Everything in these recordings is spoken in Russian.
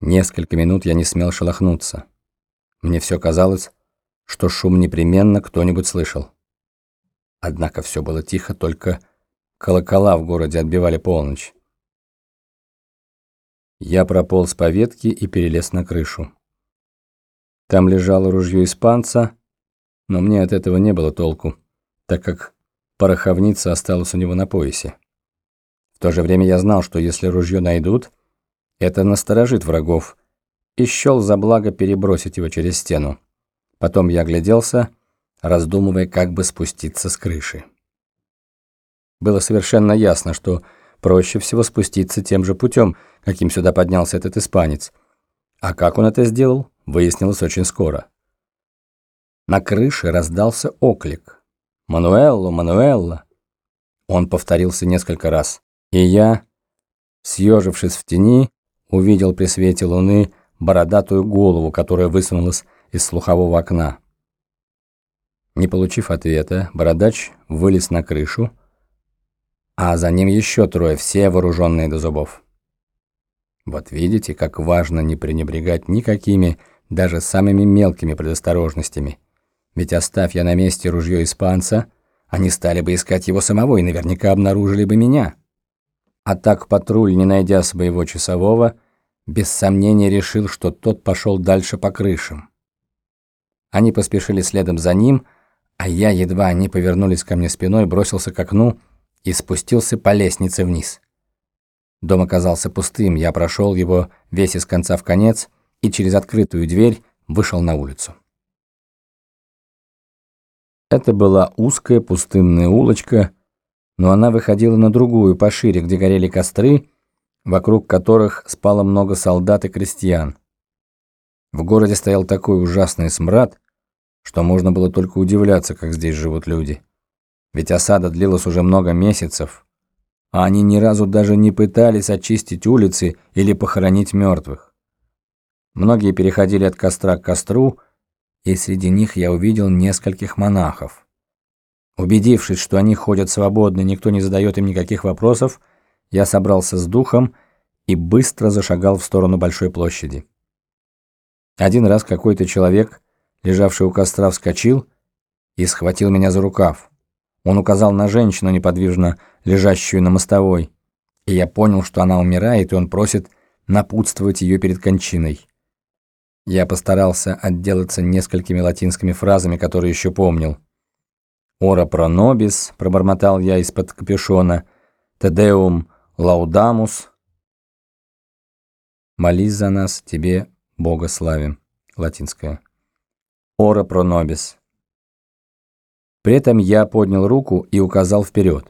Несколько минут я не смел шелохнуться. Мне все казалось, что шум непременно кто-нибудь слышал. Однако все было тихо, только колокола в городе отбивали полночь. Я прополз по ветке и перелез на крышу. Там лежало ружье испанца, но мне от этого не было толку, так как пороховница осталась у него на поясе. В то же время я знал, что если ружье найдут, это насторожит врагов, и счел за благо перебросить его через стену. Потом я огляделся, раздумывая, как бы спуститься с крыши. Было совершенно ясно, что проще всего спуститься тем же путем, каким сюда поднялся этот испанец. А как он это сделал, выяснилось очень скоро. На крыше раздался оклик. «Мануэлло, Мануэлло!» Он повторился несколько раз, и я, съежившись в тени, увидел при свете луны бородатую голову, которая высунулась из слухового окна. Не получив ответа, бородач вылез на крышу, а за ним еще трое, все вооруженные до зубов. Вот видите, как важно не пренебрегать никакими, даже самыми мелкими предосторожностями. Ведь оставь я на месте ружье испанца, они стали бы искать его самого и наверняка обнаружили бы меня. А так патруль, не найдя своего часового, без сомнения решил, что тот пошел дальше по крышам. Они поспешили следом за ним, а я, едва они повернулись ко мне спиной, бросился к окну и спустился по лестнице вниз. Дом оказался пустым, я прошел его весь из конца в конец и через открытую дверь вышел на улицу. Это была узкая пустынная улочка, но она выходила на другую, пошире, где горели костры, вокруг которых спало много солдат и крестьян. В городе стоял такой ужасный смрад, что можно было только удивляться, как здесь живут люди. Ведь осада длилась уже много месяцев, а они ни разу даже не пытались очистить улицы или похоронить мертвых. Многие переходили от костра к костру, и среди них я увидел нескольких монахов. Убедившись, что они ходят свободно, никто не задает им никаких вопросов, я собрался с духом и быстро зашагал в сторону большой площади. Один раз какой-то человек, лежавший у костра, вскочил и схватил меня за рукав. Он указал на женщину, неподвижно лежащую на мостовой, и я понял, что она умирает, и он просит напутствовать ее перед кончиной. Я постарался отделаться несколькими латинскими фразами, которые еще помнил. «Ора пронобис», — пробормотал я из-под капюшона, «Тедеум лаудамус». «Молись за нас, тебе Бога славим», латинское. «Ора пронобис». При этом я поднял руку и указал вперед.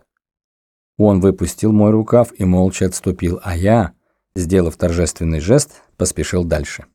Он выпустил мой рукав и молча отступил, а я, сделав торжественный жест, поспешил дальше.